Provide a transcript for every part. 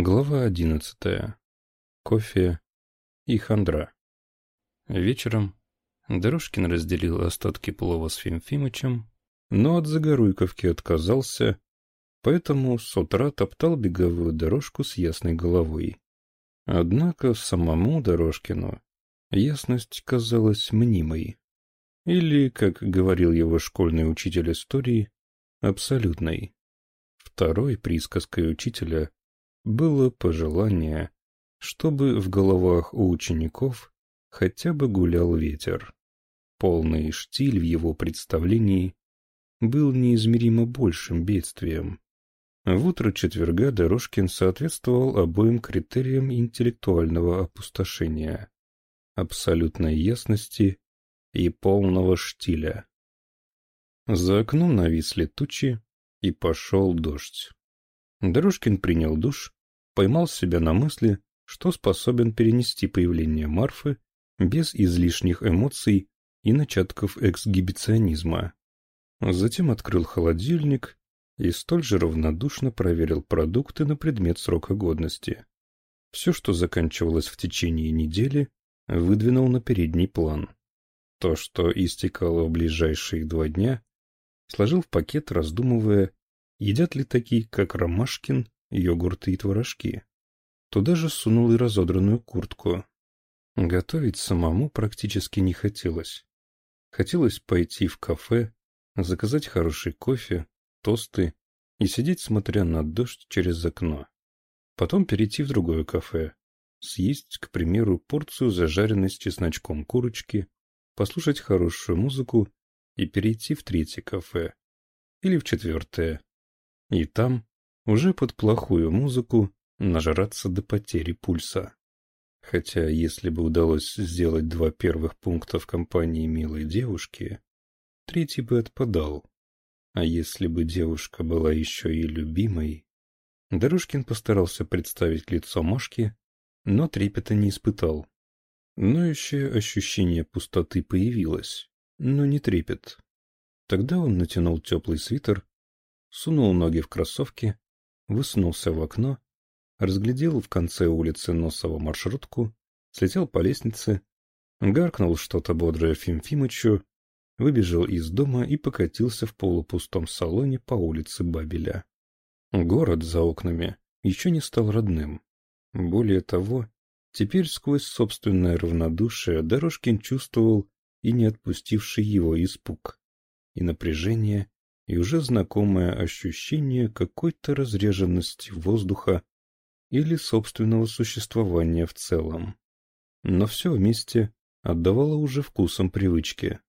Глава одиннадцатая. Кофе и хандра. Вечером Дорожкин разделил остатки плова с Фимфимычем, но от Загоруйковки отказался, поэтому с утра топтал беговую дорожку с ясной головой. Однако самому Дорожкину ясность казалась мнимой. Или, как говорил его школьный учитель истории, абсолютной. Второй присказкой учителя было пожелание, чтобы в головах у учеников хотя бы гулял ветер. Полный штиль в его представлении был неизмеримо большим бедствием. В утро четверга Дорожкин соответствовал обоим критериям интеллектуального опустошения, абсолютной ясности и полного штиля. За окном нависли тучи, и пошел дождь. Дорожкин принял душ, поймал себя на мысли, что способен перенести появление Марфы без излишних эмоций и начатков эксгибиционизма. Затем открыл холодильник и столь же равнодушно проверил продукты на предмет срока годности. Все, что заканчивалось в течение недели, выдвинул на передний план. То, что истекало в ближайшие два дня, сложил в пакет, раздумывая, едят ли такие, как Ромашкин, йогурты и творожки. Туда же сунул и разодранную куртку. Готовить самому практически не хотелось. Хотелось пойти в кафе, заказать хороший кофе, тосты и сидеть, смотря на дождь через окно. Потом перейти в другое кафе, съесть, к примеру, порцию зажаренной с чесночком курочки, послушать хорошую музыку и перейти в третье кафе. Или в четвертое. И там уже под плохую музыку нажраться до потери пульса. Хотя, если бы удалось сделать два первых пункта в компании милой девушки, третий бы отпадал. А если бы девушка была еще и любимой... Дорожкин постарался представить лицо Машки, но трепета не испытал. Ноющее ощущение пустоты появилось, но не трепет. Тогда он натянул теплый свитер, сунул ноги в кроссовки высунулся в окно, разглядел в конце улицы Носова маршрутку, слетел по лестнице, гаркнул что-то бодрое Фимфимычу, выбежал из дома и покатился в полупустом салоне по улице Бабеля. Город за окнами еще не стал родным. Более того, теперь сквозь собственное равнодушие Дорожкин чувствовал и не отпустивший его испуг, и напряжение, и уже знакомое ощущение какой-то разреженности воздуха или собственного существования в целом. Но все вместе отдавало уже вкусом привычки.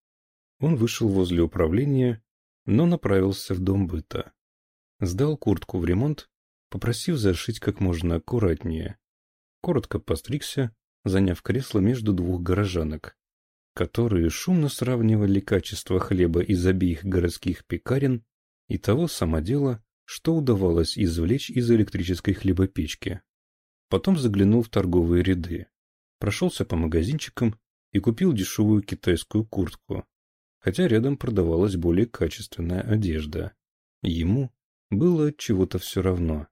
Он вышел возле управления, но направился в дом быта. Сдал куртку в ремонт, попросив зашить как можно аккуратнее. Коротко постригся, заняв кресло между двух горожанок которые шумно сравнивали качество хлеба из обеих городских пекарен и того самодела, что удавалось извлечь из электрической хлебопечки. Потом заглянул в торговые ряды, прошелся по магазинчикам и купил дешевую китайскую куртку, хотя рядом продавалась более качественная одежда. Ему было чего-то все равно.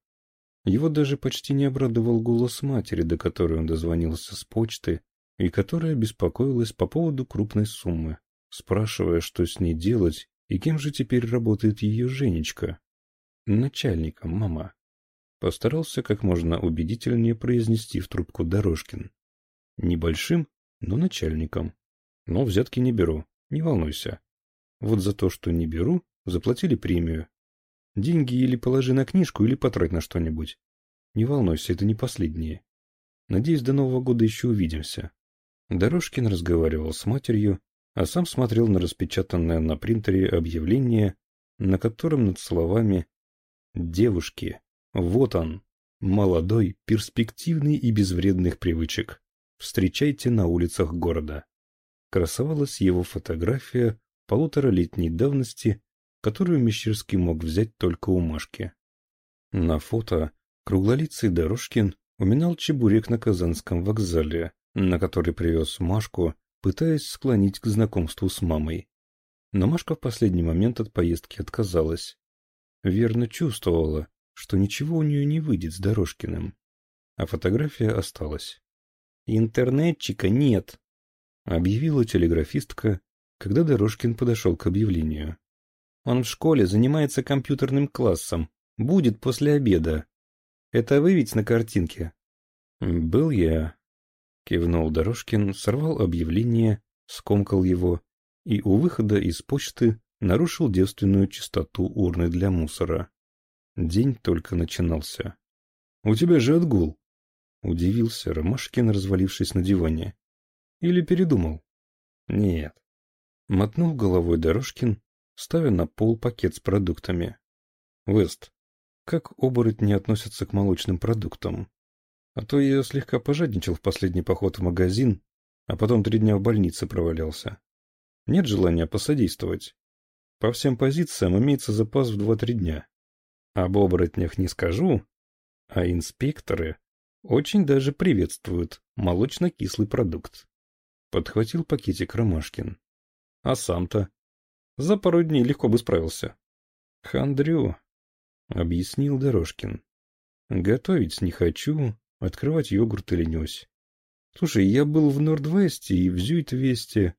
Его даже почти не обрадовал голос матери, до которой он дозвонился с почты и которая беспокоилась по поводу крупной суммы, спрашивая, что с ней делать и кем же теперь работает ее Женечка. Начальником, мама. Постарался как можно убедительнее произнести в трубку Дорожкин. Небольшим, но начальником. Но взятки не беру, не волнуйся. Вот за то, что не беру, заплатили премию. Деньги или положи на книжку, или потрать на что-нибудь. Не волнуйся, это не последнее. Надеюсь, до Нового года еще увидимся. Дорожкин разговаривал с матерью, а сам смотрел на распечатанное на принтере объявление, на котором над словами «Девушки, вот он, молодой, перспективный и безвредных привычек. Встречайте на улицах города». Красовалась его фотография полуторалетней давности, которую Мещерский мог взять только у Машки. На фото круглолицый Дорожкин уминал чебурек на Казанском вокзале, на который привез Машку, пытаясь склонить к знакомству с мамой. Но Машка в последний момент от поездки отказалась. Верно чувствовала, что ничего у нее не выйдет с Дорожкиным. а фотография осталась. «Интернетчика нет», — объявила телеграфистка, когда Дорожкин подошел к объявлению. «Он в школе занимается компьютерным классом. Будет после обеда. Это вы ведь на картинке?» «Был я», — кивнул Дорожкин, сорвал объявление, скомкал его и у выхода из почты нарушил девственную чистоту урны для мусора. День только начинался. «У тебя же отгул!» — удивился Ромашкин, развалившись на диване. «Или передумал?» «Нет». Мотнул головой Дорожкин, ставя на пол пакет с продуктами. «Вест, как оборотни относятся к молочным продуктам? А то я слегка пожадничал в последний поход в магазин, а потом три дня в больнице провалялся. Нет желания посодействовать. По всем позициям имеется запас в два-три дня. Об оборотнях не скажу, а инспекторы очень даже приветствуют молочно-кислый продукт. Подхватил пакетик Ромашкин. А сам-то? За пару дней легко бы справился. Хандрю, объяснил Дорожкин. Готовить не хочу, открывать йогурт или ленюсь. Слушай, я был в Нордвесте и в Зюитвесте.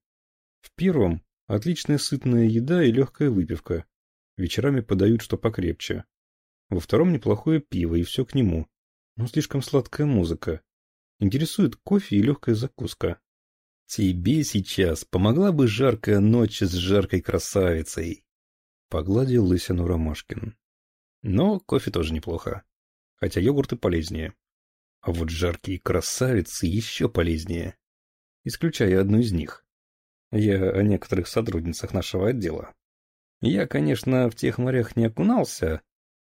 В первом отличная сытная еда и легкая выпивка. Вечерами подают что покрепче. Во втором неплохое пиво и все к нему. Но слишком сладкая музыка. Интересует кофе и легкая закуска. Тебе сейчас помогла бы жаркая ночь с жаркой красавицей. Погладил лысину Ромашкин. Но кофе тоже неплохо. Хотя йогурты полезнее. А вот жаркие красавицы еще полезнее. Исключая одну из них. Я о некоторых сотрудницах нашего отдела. Я, конечно, в тех морях не окунался,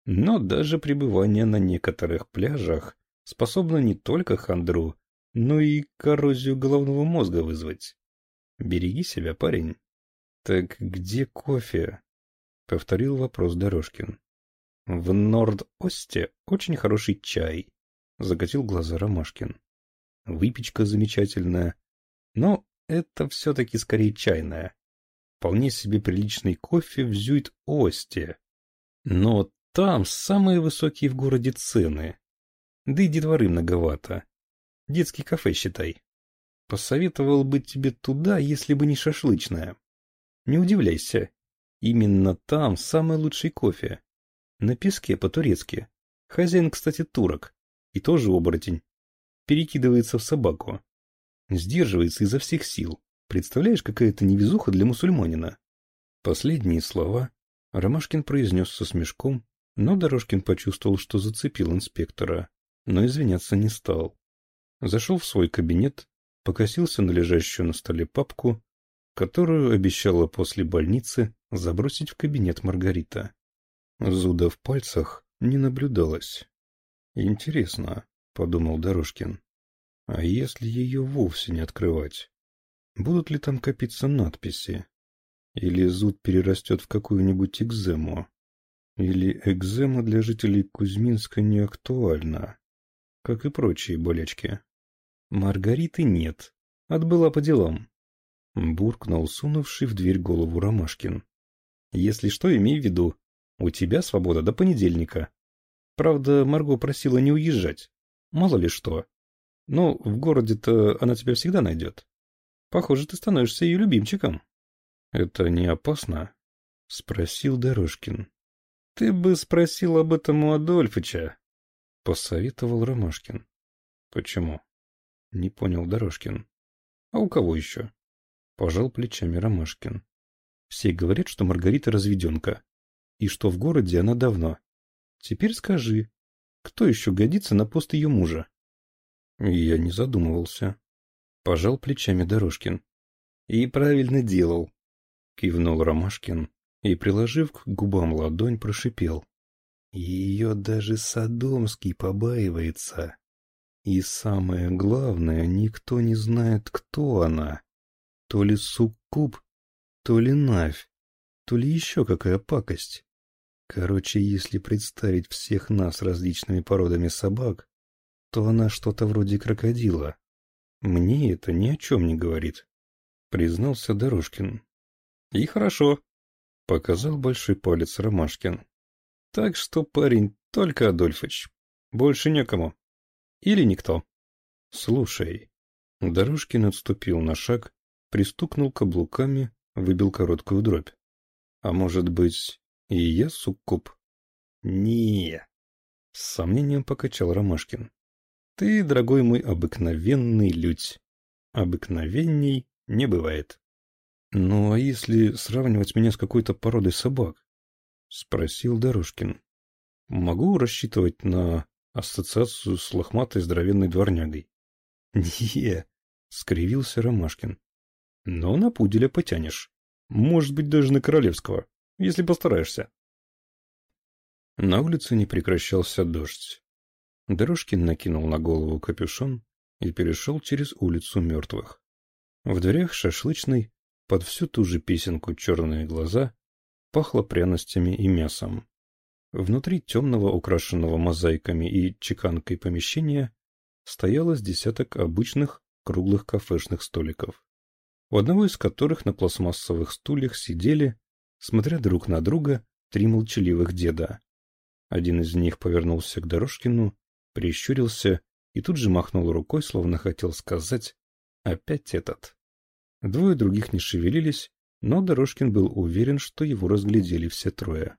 но даже пребывание на некоторых пляжах способно не только хандру, но и коррозию головного мозга вызвать. Береги себя, парень. Так где кофе? Повторил вопрос Дорожкин. В Норд-Осте очень хороший чай. Закатил глаза Ромашкин. Выпечка замечательная. Но это все-таки скорее чайная. Вполне себе приличный кофе в Зюит-Осте. Но там самые высокие в городе цены. Да и детворы многовато. Детский кафе, считай. Посоветовал бы тебе туда, если бы не шашлычная. Не удивляйся. Именно там самый лучший кофе. На песке по-турецки. Хозяин, кстати, турок. И тоже оборотень. Перекидывается в собаку. Сдерживается изо всех сил. Представляешь, какая это невезуха для мусульманина? Последние слова Ромашкин произнес со смешком, но Дорожкин почувствовал, что зацепил инспектора, но извиняться не стал. Зашел в свой кабинет, покосился на лежащую на столе папку, которую обещала после больницы забросить в кабинет Маргарита. Зуда в пальцах не наблюдалось. Интересно, подумал Дорожкин. А если ее вовсе не открывать? Будут ли там копиться надписи? Или зуд перерастет в какую-нибудь экзему? Или экзема для жителей Кузьминска не актуальна, как и прочие болячки? Маргариты нет, отбыла по делам. Буркнул сунувший в дверь голову Ромашкин. Если что, имей в виду, у тебя свобода до понедельника. Правда, Марго просила не уезжать. Мало ли что. Но в городе-то она тебя всегда найдет. Похоже, ты становишься ее любимчиком. — Это не опасно? — спросил Дорожкин. — Ты бы спросил об этом у Адольфыча, — посоветовал Ромашкин. — Почему? — не понял Дорожкин. — А у кого еще? — пожал плечами Ромашкин. — Все говорят, что Маргарита разведенка, и что в городе она давно. Теперь скажи, кто еще годится на пост ее мужа? Я не задумывался. Пожал плечами Дорожкин. И правильно делал. Кивнул Ромашкин и, приложив к губам ладонь, прошипел. Ее даже Содомский побаивается. И самое главное, никто не знает, кто она. То ли суккуб, то ли навь, то ли еще какая пакость. Короче, если представить всех нас различными породами собак, то она что-то вроде крокодила. Мне это ни о чем не говорит, признался Дорожкин. И хорошо, показал большой палец Ромашкин. Так что, парень, только Адольфыч. Больше некому. Или никто. Слушай. Дорожкин отступил на шаг, пристукнул каблуками, выбил короткую дробь. А может быть, и я суккуб? не С сомнением покачал Ромашкин. Ты, дорогой мой, обыкновенный людь. Обыкновенней не бывает. Ну, а если сравнивать меня с какой-то породой собак? Спросил Дорожкин. Могу рассчитывать на ассоциацию с лохматой здоровенной дворнягой? Не, скривился Ромашкин. Но на пуделя потянешь. Может быть, даже на королевского, если постараешься. На улице не прекращался дождь. Дорожкин накинул на голову капюшон и перешел через улицу мертвых. В дверях шашлычной, под всю ту же песенку «Черные глаза», пахло пряностями и мясом. Внутри темного, украшенного мозаиками и чеканкой помещения, стояло с десяток обычных круглых кафешных столиков, у одного из которых на пластмассовых стульях сидели, смотря друг на друга, три молчаливых деда. Один из них повернулся к Дорожкину, прищурился и тут же махнул рукой, словно хотел сказать «опять этот». Двое других не шевелились, но Дорожкин был уверен, что его разглядели все трое.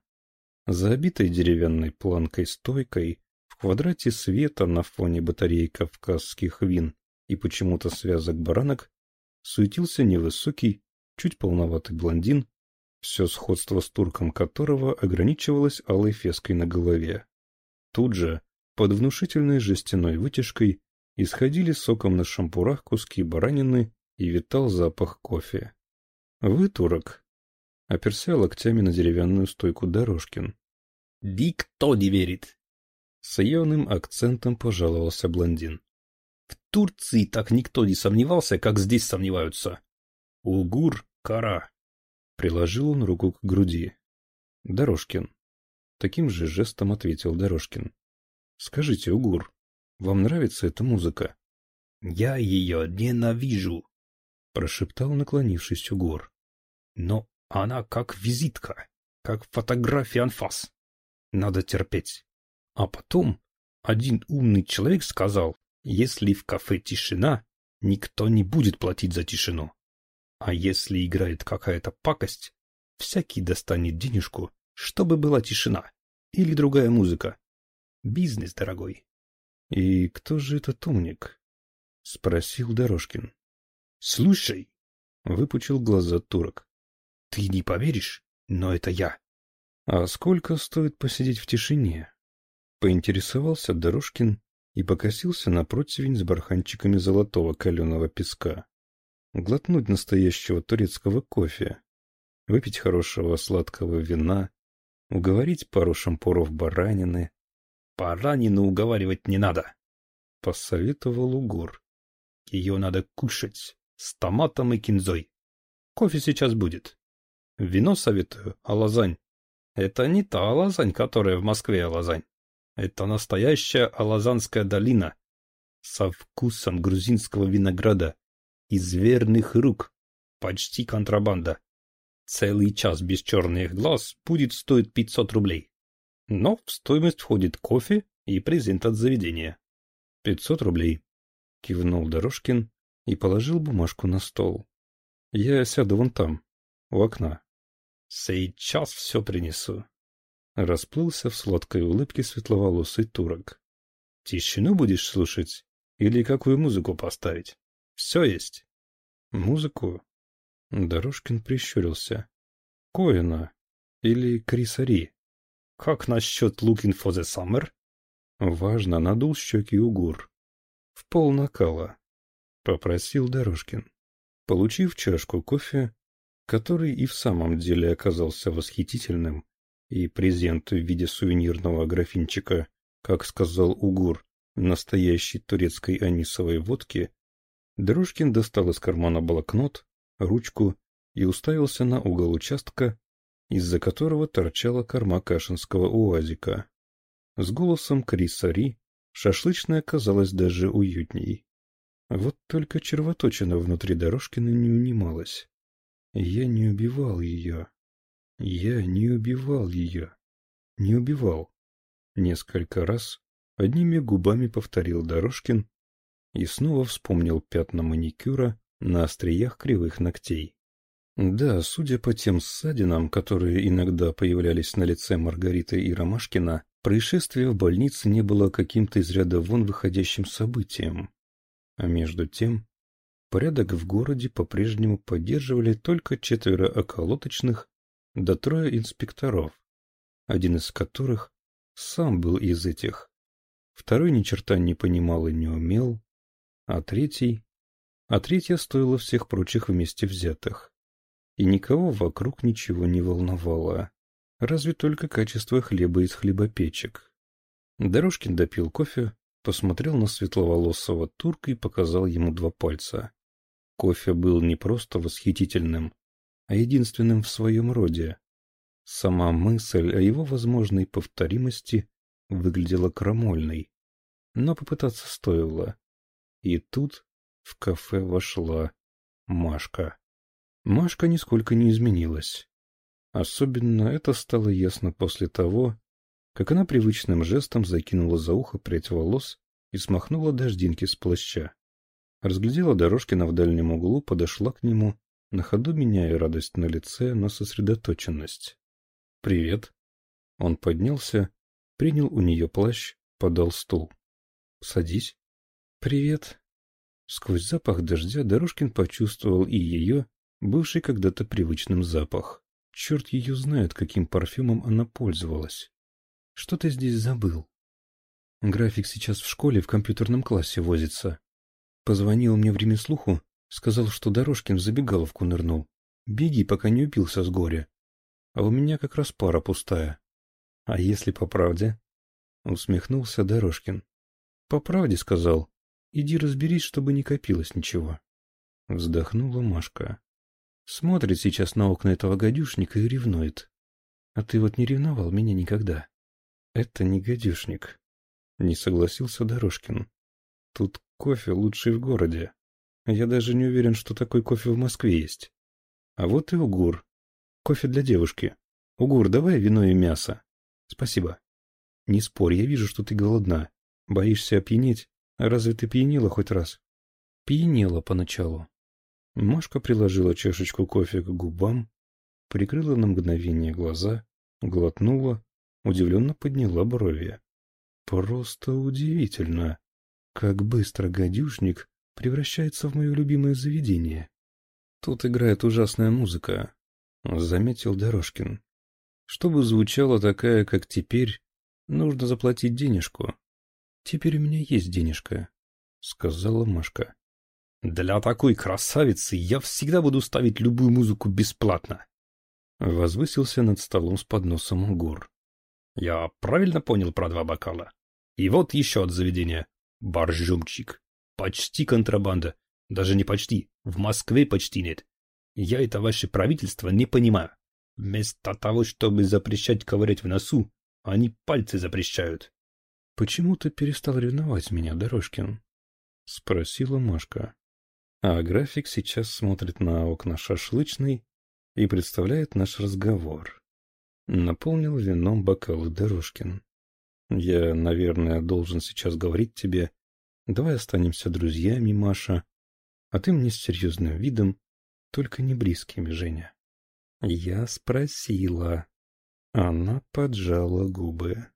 За обитой деревянной планкой-стойкой в квадрате света на фоне батареи кавказских вин и почему-то связок баранок суетился невысокий, чуть полноватый блондин, все сходство с турком которого ограничивалось алой феской на голове. Тут же, под внушительной жестяной вытяжкой, исходили соком на шампурах куски баранины и витал запах кофе. «Вы турок?» — оперся локтями на деревянную стойку Дорожкин. «Никто не верит!» С явным акцентом пожаловался блондин. «В Турции так никто не сомневался, как здесь сомневаются. Угур — кара!» Приложил он руку к груди. «Дорожкин». Таким же жестом ответил Дорожкин. «Скажите, Угур, вам нравится эта музыка?» «Я ее ненавижу», — прошептал, наклонившись Угор. «Но она как визитка, как фотография анфас. Надо терпеть. А потом один умный человек сказал, если в кафе тишина, никто не будет платить за тишину. А если играет какая-то пакость, всякий достанет денежку, чтобы была тишина или другая музыка. Бизнес, дорогой. — И кто же этот умник? — спросил Дорожкин. — Слушай, — выпучил глаза турок. — Ты не поверишь, но это я. — А сколько стоит посидеть в тишине? — поинтересовался Дорожкин и покосился на противень с барханчиками золотого каленого песка глотнуть настоящего турецкого кофе, выпить хорошего сладкого вина, уговорить пару шампуров баранины. Баранину уговаривать не надо, — посоветовал Угор. Ее надо кушать с томатом и кинзой. Кофе сейчас будет. Вино советую, алазань. Это не та алазань, которая в Москве алазань. Это настоящая алазанская долина со вкусом грузинского винограда из верных рук. Почти контрабанда. Целый час без черных глаз будет стоить 500 рублей. Но в стоимость входит кофе и презент от заведения. 500 рублей. Кивнул Дорожкин и положил бумажку на стол. Я сяду вон там, у окна. Сейчас все принесу. Расплылся в сладкой улыбке светловолосый турок. Тишину будешь слушать или какую музыку поставить? Все есть. Музыку? Дорожкин прищурился. Коина. Или Крисари. Как насчет Looking for the Summer? Важно, надул щеки Угур. В пол накала. Попросил Дорожкин. Получив чашку кофе, который и в самом деле оказался восхитительным, и презент в виде сувенирного графинчика, как сказал Угур, настоящей турецкой анисовой водки, Дружкин достал из кармана блокнот, ручку и уставился на угол участка, из-за которого торчала корма кашинского уазика. С голосом Криса Ри шашлычная казалась даже уютней. Вот только червоточина внутри Дорожкина не унималась. Я не убивал ее. Я не убивал ее. Не убивал. Несколько раз Одними губами повторил Дорожкин и снова вспомнил пятна маникюра на остриях кривых ногтей. Да, судя по тем ссадинам, которые иногда появлялись на лице Маргариты и Ромашкина, происшествие в больнице не было каким-то из ряда вон выходящим событием. А между тем, порядок в городе по-прежнему поддерживали только четверо околоточных да трое инспекторов, один из которых сам был из этих, второй ни черта не понимал и не умел, а третий... А третья стоила всех прочих вместе взятых и никого вокруг ничего не волновало, разве только качество хлеба из хлебопечек. Дорожкин допил кофе, посмотрел на светловолосого турка и показал ему два пальца. Кофе был не просто восхитительным, а единственным в своем роде. Сама мысль о его возможной повторимости выглядела крамольной, но попытаться стоило. И тут в кафе вошла Машка. Машка нисколько не изменилась. Особенно это стало ясно после того, как она привычным жестом закинула за ухо прядь волос и смахнула дождинки с плаща. Разглядела Дорожкина в дальнем углу, подошла к нему, на ходу меняя радость на лице на сосредоточенность. «Привет». Он поднялся, принял у нее плащ, подал стул. «Садись». «Привет». Сквозь запах дождя Дорожкин почувствовал и ее, бывший когда-то привычным запах. Черт ее знает, каким парфюмом она пользовалась. Что ты здесь забыл? График сейчас в школе в компьютерном классе возится. Позвонил мне в ремеслуху, сказал, что Дорожкин в забегаловку нырнул. Беги, пока не убился с горя. А у меня как раз пара пустая. А если по правде? Усмехнулся Дорожкин. По правде сказал. Иди разберись, чтобы не копилось ничего. Вздохнула Машка. Смотрит сейчас на окна этого гадюшника и ревнует. А ты вот не ревновал меня никогда. Это не гадюшник. Не согласился Дорожкин. Тут кофе лучший в городе. Я даже не уверен, что такой кофе в Москве есть. А вот и угур. Кофе для девушки. Угур, давай вино и мясо. Спасибо. Не спорь, я вижу, что ты голодна. Боишься опьянеть? Разве ты пьянела хоть раз? Пьянела поначалу. Машка приложила чашечку кофе к губам, прикрыла на мгновение глаза, глотнула, удивленно подняла брови. Просто удивительно, как быстро гадюшник превращается в мое любимое заведение. Тут играет ужасная музыка, заметил Дорожкин. Чтобы звучала такая, как теперь, нужно заплатить денежку. Теперь у меня есть денежка, сказала Машка. Для такой красавицы я всегда буду ставить любую музыку бесплатно. Возвысился над столом с подносом гор. Я правильно понял про два бокала? И вот еще от заведения. Боржумчик. Почти контрабанда. Даже не почти. В Москве почти нет. Я это ваше правительство не понимаю. Вместо того, чтобы запрещать ковырять в носу, они пальцы запрещают. — Почему ты перестал ревновать меня, Дорожкин? — спросила Машка. А график сейчас смотрит на окна шашлычной и представляет наш разговор. Наполнил вином бокалы Дорожкин. Я, наверное, должен сейчас говорить тебе, давай останемся друзьями, Маша, а ты мне с серьезным видом, только не близкими, Женя. Я спросила. Она поджала губы.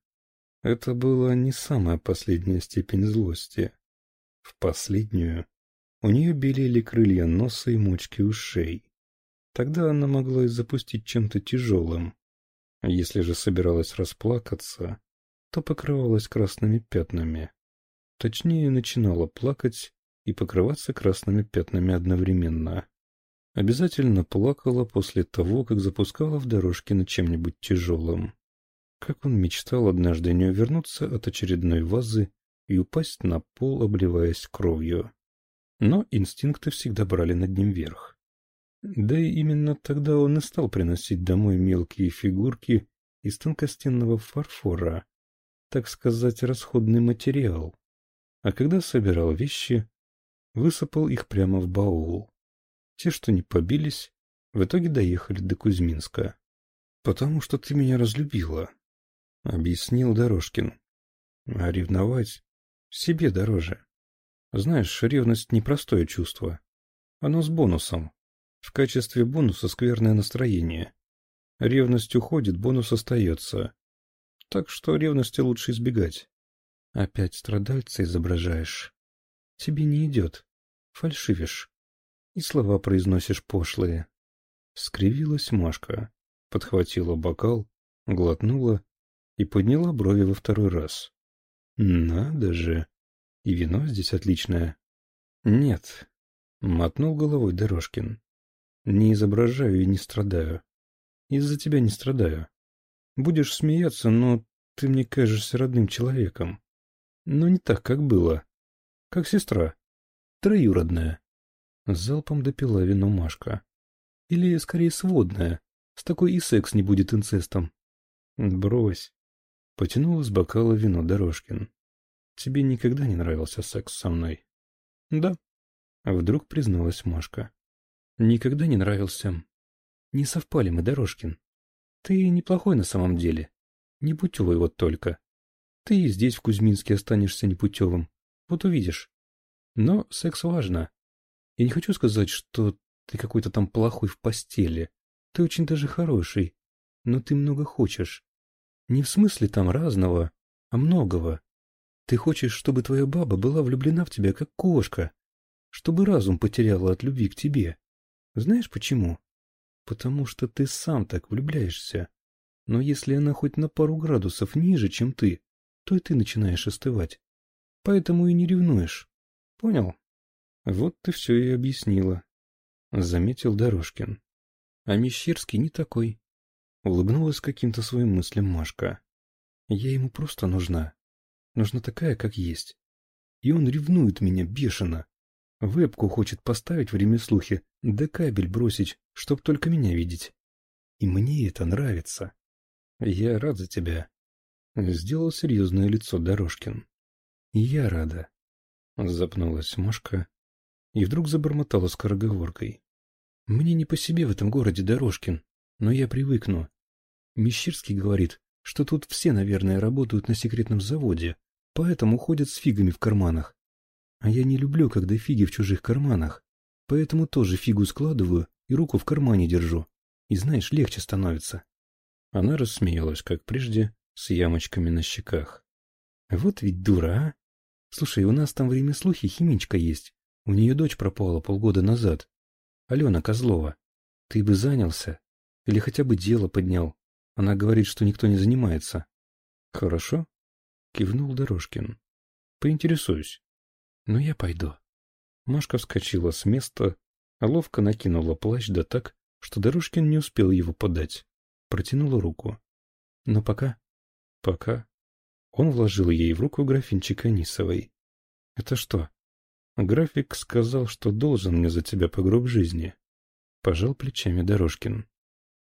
Это была не самая последняя степень злости. В последнюю у нее белели крылья носа и мочки ушей. Тогда она могла и запустить чем-то тяжелым. Если же собиралась расплакаться, то покрывалась красными пятнами. Точнее, начинала плакать и покрываться красными пятнами одновременно. Обязательно плакала после того, как запускала в дорожке на чем-нибудь тяжелым. Как он мечтал однажды не увернуться от очередной вазы и упасть на пол, обливаясь кровью но инстинкты всегда брали над ним верх. Да и именно тогда он и стал приносить домой мелкие фигурки из тонкостенного фарфора, так сказать, расходный материал. А когда собирал вещи, высыпал их прямо в баул. Те, что не побились, в итоге доехали до Кузьминска. «Потому что ты меня разлюбила», — объяснил Дорожкин. А ревновать себе дороже. Знаешь, ревность — непростое чувство. Оно с бонусом. В качестве бонуса скверное настроение. Ревность уходит, бонус остается. Так что ревности лучше избегать. Опять страдальца изображаешь. Тебе не идет. Фальшивишь. И слова произносишь пошлые. Скривилась Машка, подхватила бокал, глотнула и подняла брови во второй раз. Надо же! И вино здесь отличное. Нет, мотнул головой Дорожкин. Не изображаю и не страдаю. Из-за тебя не страдаю. Будешь смеяться, но ты мне кажешься родным человеком. Но не так, как было. Как сестра. Троюродная. Залпом допила вино Машка. Или, скорее, сводная. С такой и секс не будет инцестом. Брось. Потянул из бокала вино Дорожкин. Тебе никогда не нравился секс со мной? Да. Вдруг призналась Машка. Никогда не нравился. Не совпали мы, Дорожкин. Ты неплохой на самом деле. Непутевый вот только. Ты и здесь, в Кузьминске, останешься непутевым. Вот увидишь. Но секс важно. Я не хочу сказать, что ты какой-то там плохой в постели. Ты очень даже хороший. Но ты много хочешь. Не в смысле там разного, а многого. Ты хочешь, чтобы твоя баба была влюблена в тебя, как кошка. Чтобы разум потеряла от любви к тебе. Знаешь почему? Потому что ты сам так влюбляешься. Но если она хоть на пару градусов ниже, чем ты, то и ты начинаешь остывать. Поэтому и не ревнуешь. Понял? Вот ты все и объяснила. Заметил Дорожкин. А Мещерский не такой. Улыбнулась каким-то своим мыслям Машка. Я ему просто нужна. Нужна такая, как есть. И он ревнует меня бешено. Вебку хочет поставить в ремеслухе, да кабель бросить, чтоб только меня видеть. И мне это нравится. Я рад за тебя. Сделал серьезное лицо Дорожкин. Я рада. Запнулась Машка и вдруг забормотала скороговоркой. Мне не по себе в этом городе, Дорожкин, но я привыкну. Мещерский говорит, что тут все, наверное, работают на секретном заводе, поэтому ходят с фигами в карманах. А я не люблю, когда фиги в чужих карманах. Поэтому тоже фигу складываю и руку в кармане держу. И знаешь, легче становится. Она рассмеялась, как прежде, с ямочками на щеках. Вот ведь дура, а? Слушай, у нас там время слухи химичка есть. У нее дочь пропала полгода назад. Алена Козлова. Ты бы занялся. Или хотя бы дело поднял. Она говорит, что никто не занимается. Хорошо. Кивнул Дорожкин. Поинтересуюсь. «Ну, я пойду». Машка вскочила с места, а ловко накинула плащ да так, что Дорожкин не успел его подать. Протянула руку. «Ну, пока». «Пока». Он вложил ей в руку графинчик Анисовой. «Это что?» «График сказал, что должен мне за тебя по гроб жизни». Пожал плечами Дорожкин.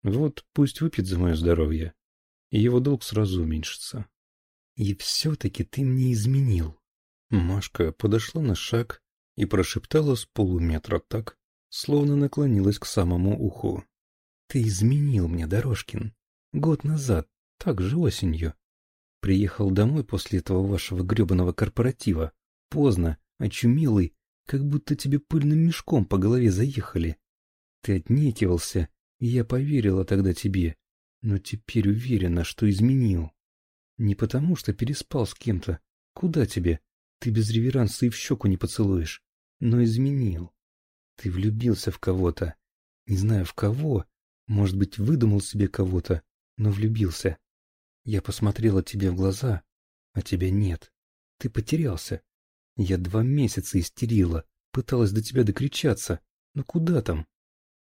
«Вот пусть выпьет за мое здоровье, и его долг сразу уменьшится». «И все-таки ты мне изменил», Машка подошла на шаг и прошептала с полуметра так, словно наклонилась к самому уху. «Ты изменил мне, Дорожкин. Год назад, так же осенью. Приехал домой после этого вашего гребаного корпоратива. Поздно, очумелый, как будто тебе пыльным мешком по голове заехали. Ты отнекивался, я поверила тогда тебе, но теперь уверена, что изменил. Не потому, что переспал с кем-то. Куда тебе? Ты без реверанса и в щеку не поцелуешь, но изменил. Ты влюбился в кого-то. Не знаю в кого, может быть, выдумал себе кого-то, но влюбился. Я посмотрела тебе в глаза, а тебя нет. Ты потерялся. Я два месяца истерила, пыталась до тебя докричаться, но куда там?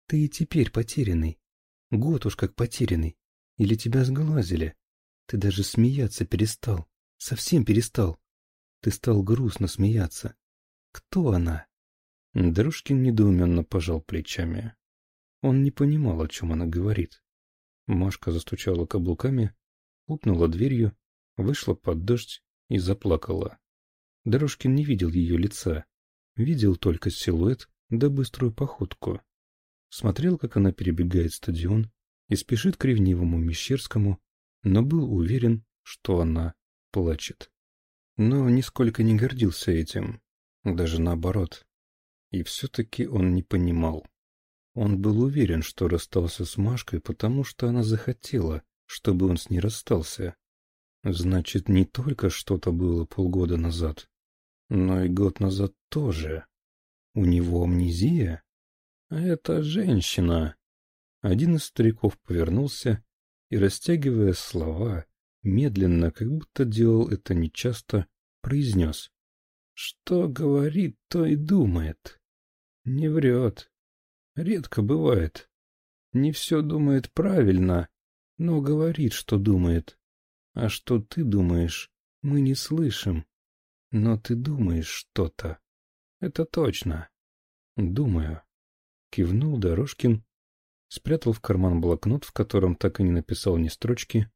Ты и теперь потерянный. Год уж как потерянный. Или тебя сглазили. Ты даже смеяться перестал. Совсем перестал. Ты стал грустно смеяться. Кто она? Дружкин недоуменно пожал плечами. Он не понимал, о чем она говорит. Машка застучала каблуками, упнула дверью, вышла под дождь и заплакала. Дорожкин не видел ее лица, видел только силуэт да быструю походку. Смотрел, как она перебегает стадион и спешит к ревнивому Мещерскому, но был уверен, что она плачет. но нисколько не гордился этим, даже наоборот. И все-таки он не понимал. Он был уверен, что расстался с Машкой, потому что она захотела, чтобы он с ней расстался. Значит, не только что-то было полгода назад, но и год назад тоже. У него амнезия? А это женщина. Один из стариков повернулся и, растягивая слова, медленно, как будто делал это нечасто, произнес. Что говорит, то и думает. Не врет. Редко бывает. Не все думает правильно, но говорит, что думает. А что ты думаешь, мы не слышим. Но ты думаешь что-то. Это точно. Думаю. Кивнул Дорожкин, спрятал в карман блокнот, в котором так и не написал ни строчки,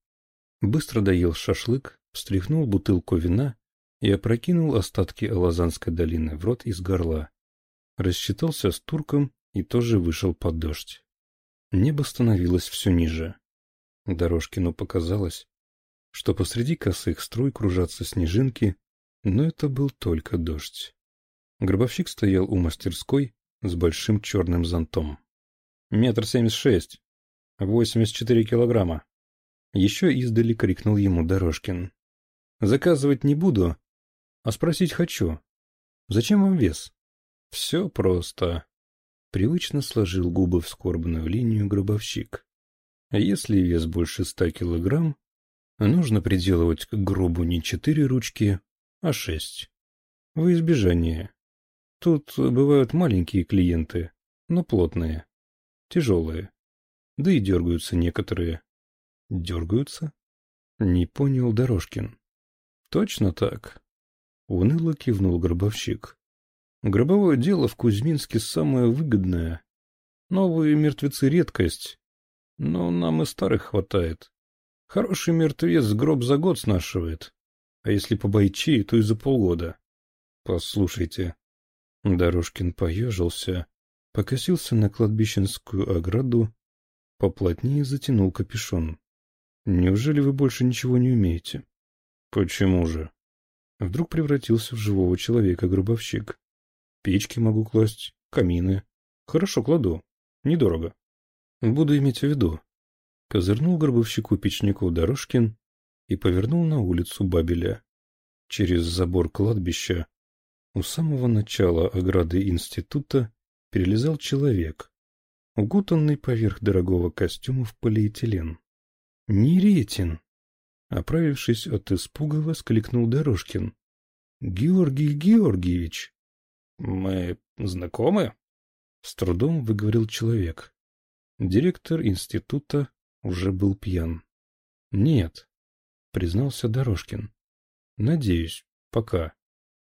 быстро доел шашлык, встряхнул бутылку вина и опрокинул остатки Алазанской долины в рот из горла. Рассчитался с турком и тоже вышел под дождь. Небо становилось все ниже. Дорожкину показалось, что посреди косых струй кружатся снежинки, но это был только дождь. Гробовщик стоял у мастерской с большим черным зонтом. «Метр семьдесят шесть. Восемьдесят четыре килограмма». Еще издали крикнул ему Дорожкин. «Заказывать не буду, а спросить хочу. Зачем вам вес?» «Все просто». Привычно сложил губы в скорбную линию гробовщик. Если вес больше ста килограмм, нужно приделывать к гробу не четыре ручки, а шесть. Во избежание. Тут бывают маленькие клиенты, но плотные, тяжелые. Да и дергаются некоторые. Дергаются? Не понял Дорожкин. Точно так. Уныло кивнул гробовщик. Гробовое дело в Кузьминске самое выгодное. Новые мертвецы — редкость, но нам и старых хватает. Хороший мертвец гроб за год снашивает, а если по бойчи, то и за полгода. Послушайте. Дорожкин поежился, покосился на кладбищенскую ограду, поплотнее затянул капюшон. Неужели вы больше ничего не умеете? Почему же? Вдруг превратился в живого человека гробовщик. Печки могу класть, камины. Хорошо кладу. Недорого. Буду иметь в виду. Козырнул гробовщику печнику Дорожкин и повернул на улицу Бабеля. Через забор кладбища у самого начала ограды института перелезал человек, укутанный поверх дорогого костюма в полиэтилен. «Неретин!» Оправившись от испуга, воскликнул Дорожкин. «Георгий Георгиевич!» «Мы знакомы?» С трудом выговорил человек. Директор института уже был пьян. «Нет», — признался Дорожкин. «Надеюсь, пока.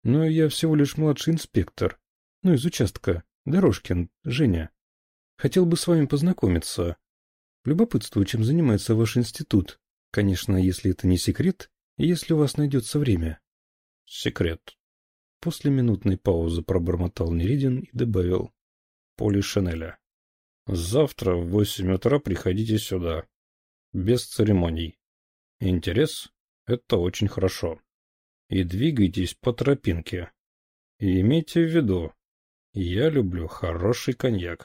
Но я всего лишь младший инспектор. Ну, из участка. Дорожкин, Женя. Хотел бы с вами познакомиться. Любопытствую, чем занимается ваш институт. Конечно, если это не секрет, и если у вас найдется время». «Секрет». После минутной паузы пробормотал Неридин и добавил. «Поли Шанеля». Завтра в восемь утра приходите сюда. Без церемоний. Интерес — это очень хорошо. И двигайтесь по тропинке. И имейте в виду, я люблю хороший коньяк.